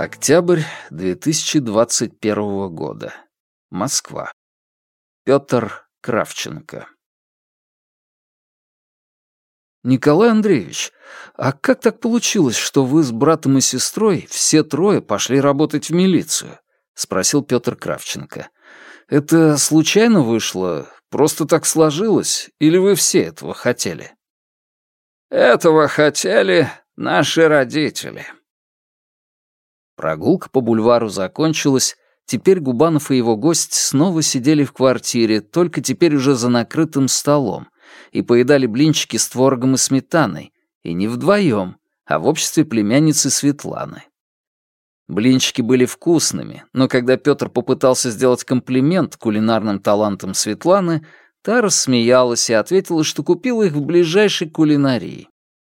Октябрь 2021 года. Москва. Петр Кравченко. «Николай Андреевич, а как так получилось, что вы с братом и сестрой все трое пошли работать в милицию?» — спросил Петр Кравченко. «Это случайно вышло? Просто так сложилось? Или вы все этого хотели?» «Этого хотели наши родители». Прогулка по бульвару закончилась, Теперь Губанов и его гость снова сидели в квартире, только теперь уже за накрытым столом, и поедали блинчики с творогом и сметаной, и не вдвоем, а в обществе племянницы Светланы. Блинчики были вкусными, но когда Петр попытался сделать комплимент кулинарным талантам Светланы, та рассмеялась и ответила, что купила их в ближайшей кулинарии.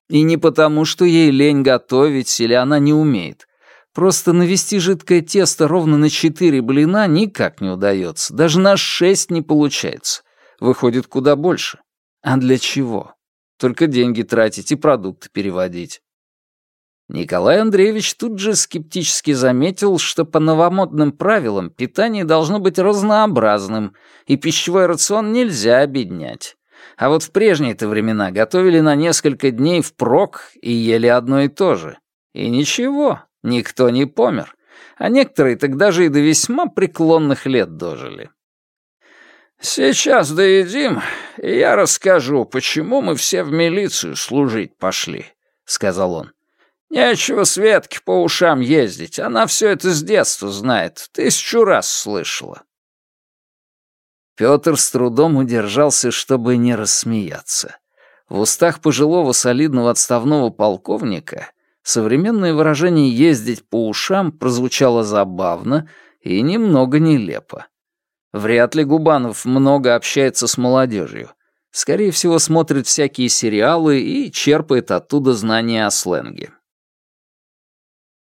И не потому, что ей лень готовить или она не умеет, Просто навести жидкое тесто ровно на четыре блина никак не удается. Даже на шесть не получается. Выходит куда больше. А для чего? Только деньги тратить и продукты переводить. Николай Андреевич тут же скептически заметил, что по новомодным правилам питание должно быть разнообразным, и пищевой рацион нельзя обеднять. А вот в прежние-то времена готовили на несколько дней впрок и ели одно и то же. И ничего, Никто не помер, а некоторые тогда же и до весьма преклонных лет дожили. «Сейчас доедим, и я расскажу, почему мы все в милицию служить пошли», — сказал он. «Нечего Светке по ушам ездить, она все это с детства знает, тысячу раз слышала». Петр с трудом удержался, чтобы не рассмеяться. В устах пожилого солидного отставного полковника современное выражение «ездить по ушам» прозвучало забавно и немного нелепо. Вряд ли Губанов много общается с молодежью. Скорее всего, смотрит всякие сериалы и черпает оттуда знания о сленге.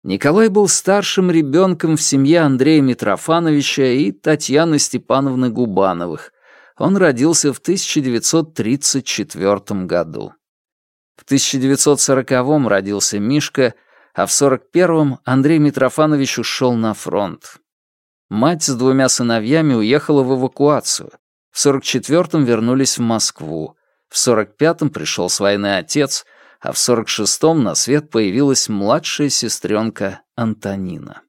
Николай был старшим ребенком в семье Андрея Митрофановича и Татьяны Степановны Губановых. Он родился в 1934 году. В 1940-м родился Мишка, а в 41-м Андрей Митрофанович ушел на фронт. Мать с двумя сыновьями уехала в эвакуацию. В 44-м вернулись в Москву. В 45-м пришел с войны отец, а в 46-м на свет появилась младшая сестренка Антонина.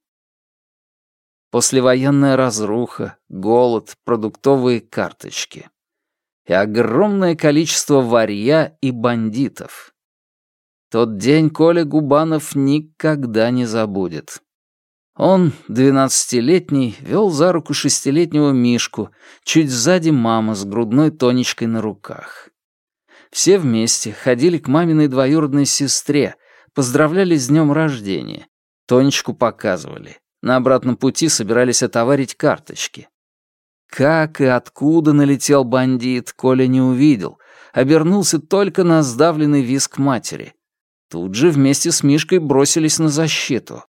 Послевоенная разруха, голод, продуктовые карточки и огромное количество варья и бандитов. Тот день Коля Губанов никогда не забудет. Он, двенадцатилетний, вел за руку шестилетнего Мишку, чуть сзади мама с грудной Тонечкой на руках. Все вместе ходили к маминой двоюродной сестре, поздравляли с днем рождения. Тонечку показывали. На обратном пути собирались отоварить карточки. Как и откуда налетел бандит, Коля не увидел. Обернулся только на сдавленный виск матери. Тут же вместе с Мишкой бросились на защиту.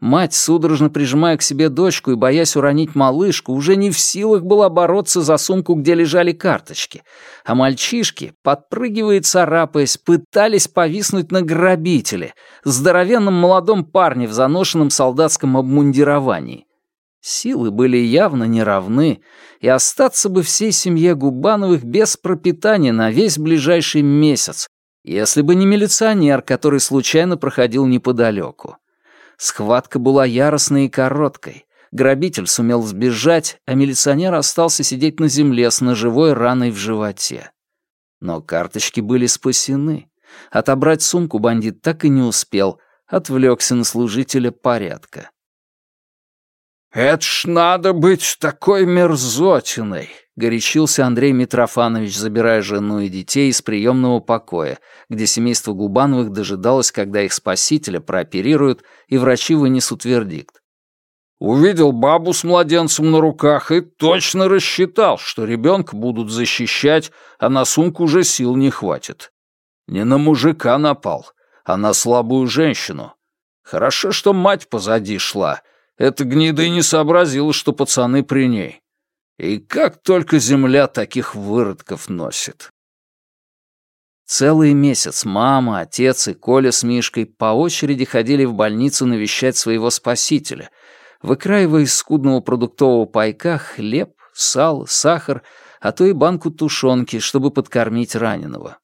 Мать, судорожно прижимая к себе дочку и боясь уронить малышку, уже не в силах была бороться за сумку, где лежали карточки. А мальчишки, подпрыгивая и царапаясь, пытались повиснуть на грабителе, здоровенном молодом парне в заношенном солдатском обмундировании. Силы были явно неравны, и остаться бы всей семье Губановых без пропитания на весь ближайший месяц, если бы не милиционер, который случайно проходил неподалеку. Схватка была яростной и короткой. Грабитель сумел сбежать, а милиционер остался сидеть на земле с ножевой раной в животе. Но карточки были спасены. Отобрать сумку бандит так и не успел, отвлекся на служителя порядка. «Это ж надо быть такой мерзотиной!» — горячился Андрей Митрофанович, забирая жену и детей из приемного покоя, где семейство Губановых дожидалось, когда их спасителя прооперируют и врачи вынесут вердикт. Увидел бабу с младенцем на руках и точно рассчитал, что ребенка будут защищать, а на сумку уже сил не хватит. Не на мужика напал, а на слабую женщину. Хорошо, что мать позади шла — эта гнида и не сообразила, что пацаны при ней. И как только земля таких выродков носит. Целый месяц мама, отец и Коля с Мишкой по очереди ходили в больницу навещать своего спасителя, выкраивая из скудного продуктового пайка хлеб, сало, сахар, а то и банку тушенки, чтобы подкормить раненого.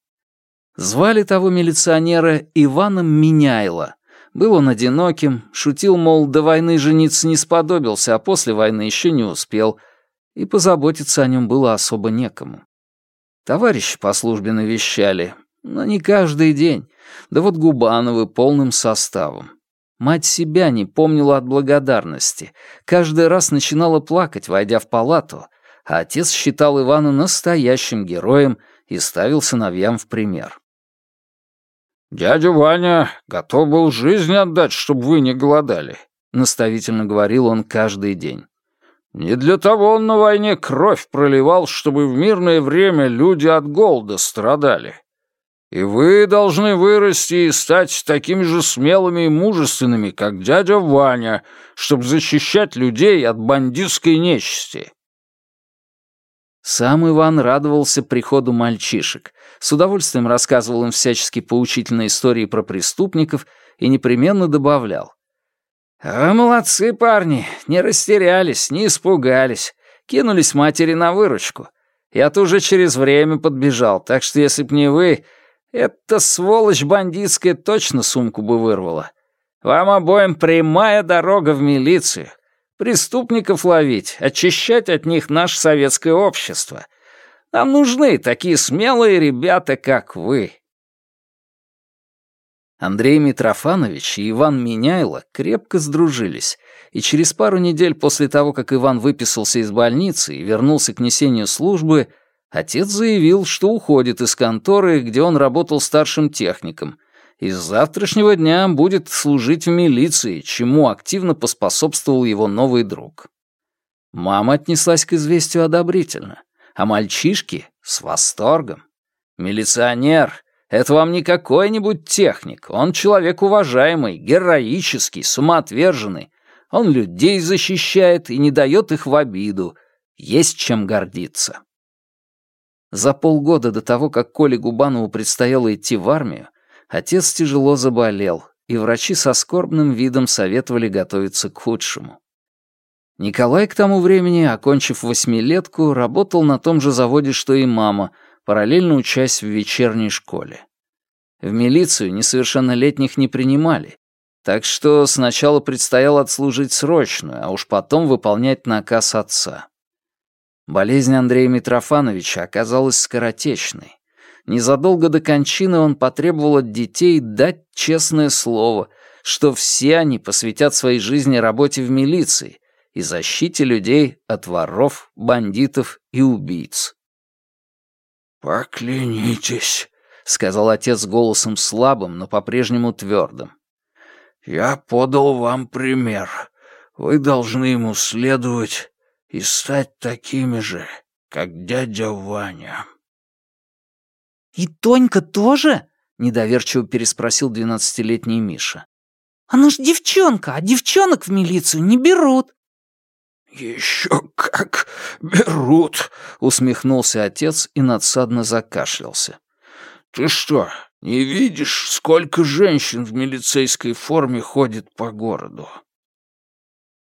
Звали того милиционера Иваном Меняйло. Был он одиноким, шутил, мол, до войны жениться не сподобился, а после войны еще не успел, и позаботиться о нем было особо некому. Товарищи по службе навещали, но не каждый день. Да вот Губановы полным составом. Мать себя не помнила от благодарности. Каждый раз начинала плакать, войдя в палату, а отец считал Ивана настоящим героем и ставил сыновьям в пример. «Дядя Ваня готов был жизнь отдать, чтобы вы не голодали», — наставительно говорил он каждый день. Не для того он на войне кровь проливал, чтобы в мирное время люди от голода страдали. И вы должны вырасти и стать такими же смелыми и мужественными, как дядя Ваня, чтобы защищать людей от бандитской нечисти». Сам Иван радовался приходу мальчишек, с удовольствием рассказывал им всячески поучительные истории про преступников и непременно добавлял. «Вы молодцы, парни, не растерялись, не испугались, кинулись матери на выручку. Я-то уже через время подбежал, так что если б не вы, эта сволочь бандитская точно сумку бы вырвала. Вам обоим прямая дорога в милицию. Преступников ловить, очищать от них наше советское общество. Нам нужны такие смелые ребята, как вы. Андрей Митрофанович и Иван Меняйло крепко сдружились, и через пару недель после того, как Иван выписался из больницы и вернулся к несению службы, отец заявил, что уходит из конторы, где он работал старшим техником, и с завтрашнего дня будет служить в милиции, чему активно поспособствовал его новый друг. Мама отнеслась к известию одобрительно, а мальчишки — с восторгом. Милиционер — это вам не какой-нибудь техник. Он человек уважаемый, героический, самоотверженный. Он людей защищает и не дает их в обиду. Есть чем гордиться. За полгода до того, как Коле Губанову предстояло идти в армию, отец тяжело заболел, и врачи со скорбным видом советовали готовиться к худшему. Николай к тому времени, окончив восьмилетку, работал на том же заводе, что и мама — параллельно учась в вечерней школе. В милицию несовершеннолетних не принимали, так что сначала предстояло отслужить срочную, а уж потом выполнять наказ отца. Болезнь Андрея Митрофановича оказалась скоротечной. Незадолго до кончины он потребовал от детей дать честное слово, что все они посвятят своей жизни работе в милиции и защите людей от воров, бандитов и убийц. «Поклянитесь», — сказал отец голосом слабым, но по-прежнему твердым. «Я подал вам пример. Вы должны ему следовать и стать такими же, как дядя Ваня». «И Тонька тоже?» — недоверчиво переспросил двенадцатилетний Миша. «Она ж девчонка, а девчонок в милицию не берут». «Еще как берут!» — усмехнулся отец и надсадно закашлялся. «Ты что, не видишь, сколько женщин в милицейской форме ходит по городу?»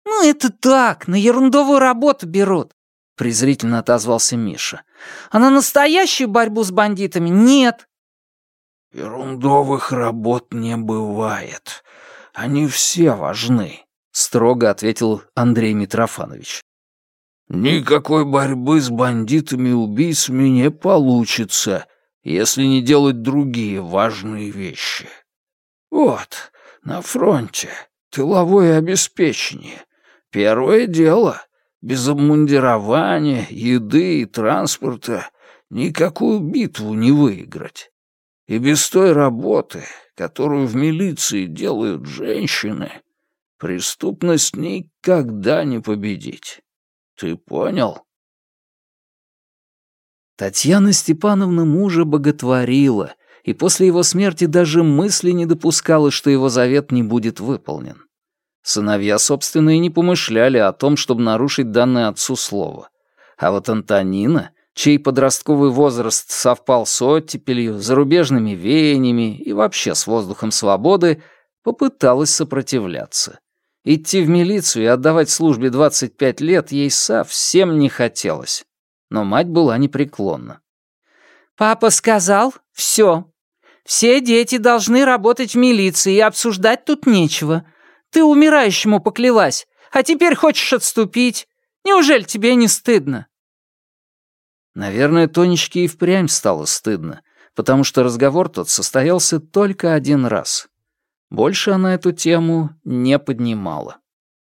«Ну, это так, на ерундовую работу берут», — презрительно отозвался Миша. «А на настоящую борьбу с бандитами нет». «Ерундовых работ не бывает. Они все важны строго ответил Андрей Митрофанович. Никакой борьбы с бандитами и убийцами не получится, если не делать другие важные вещи. Вот, на фронте, тыловое обеспечение. Первое дело. Без обмундирования, еды и транспорта никакую битву не выиграть. И без той работы, которую в милиции делают женщины, Преступность никогда не победить. Ты понял? Татьяна Степановна мужа боготворила, и после его смерти даже мысли не допускала, что его завет не будет выполнен. Сыновья, собственно, и не помышляли о том, чтобы нарушить данное отцу слово. А вот Антонина чей подростковый возраст совпал с оттепелью, зарубежными веяниями и вообще с воздухом свободы, попыталась сопротивляться. Идти в милицию и отдавать службе 25 лет ей совсем не хотелось. Но мать была непреклонна. «Папа сказал, все. Все дети должны работать в милиции, и обсуждать тут нечего. Ты умирающему поклялась, а теперь хочешь отступить. Неужели тебе не стыдно?» Наверное, Тонечке и впрямь стало стыдно, потому что разговор тот состоялся только один раз. Больше она эту тему не поднимала.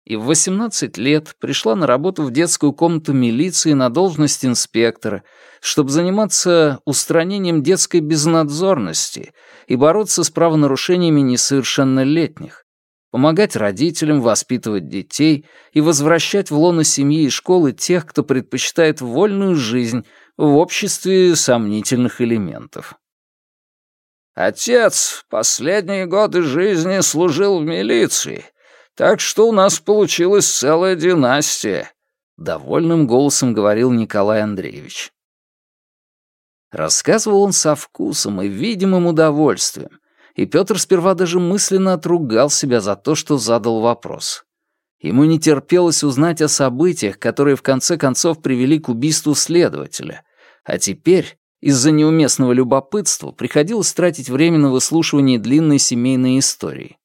И в 18 лет пришла на работу в детскую комнату милиции на должность инспектора, чтобы заниматься устранением детской безнадзорности и бороться с правонарушениями несовершеннолетних, помогать родителям воспитывать детей и возвращать в лоно семьи и школы тех, кто предпочитает вольную жизнь в обществе сомнительных элементов. «Отец последние годы жизни служил в милиции, так что у нас получилась целая династия», — довольным голосом говорил Николай Андреевич. Рассказывал он со вкусом и видимым удовольствием, и Петр сперва даже мысленно отругал себя за то, что задал вопрос. Ему не терпелось узнать о событиях, которые в конце концов привели к убийству следователя, а теперь из-за неуместного любопытства приходилось тратить время на выслушивание длинной семейной истории.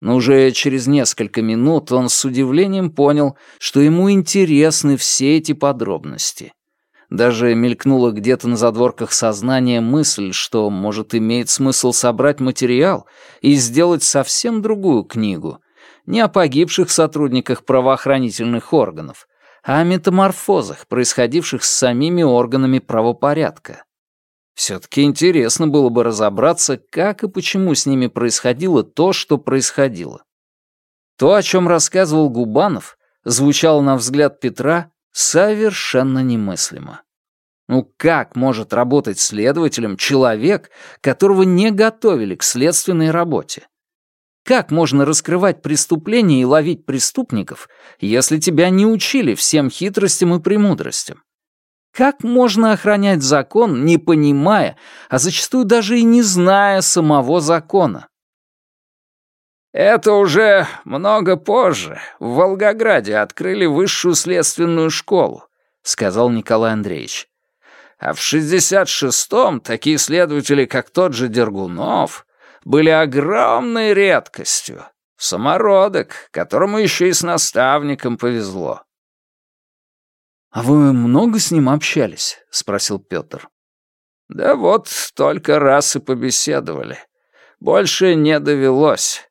Но уже через несколько минут он с удивлением понял, что ему интересны все эти подробности. Даже мелькнула где-то на задворках сознания мысль, что, может, имеет смысл собрать материал и сделать совсем другую книгу. Не о погибших сотрудниках правоохранительных органов, о метаморфозах, происходивших с самими органами правопорядка. Все-таки интересно было бы разобраться, как и почему с ними происходило то, что происходило. То, о чем рассказывал Губанов, звучало на взгляд Петра совершенно немыслимо. Ну как может работать следователем человек, которого не готовили к следственной работе? Как можно раскрывать преступления и ловить преступников, если тебя не учили всем хитростям и премудростям? Как можно охранять закон, не понимая, а зачастую даже и не зная самого закона? Это уже много позже. В Волгограде открыли высшую следственную школу, сказал Николай Андреевич. А в 66-м такие следователи, как тот же Дергунов, были огромной редкостью. Самородок, которому еще и с наставником повезло. «А вы много с ним общались?» — спросил Петр. «Да вот только раз и побеседовали. Больше не довелось.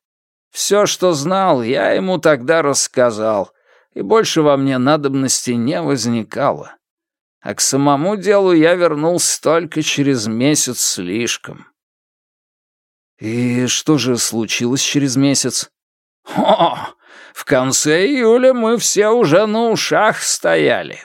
Все, что знал, я ему тогда рассказал, и больше во мне надобности не возникало. А к самому делу я вернулся только через месяц слишком. И что же случилось через месяц? О, в конце июля мы все уже на ушах стояли.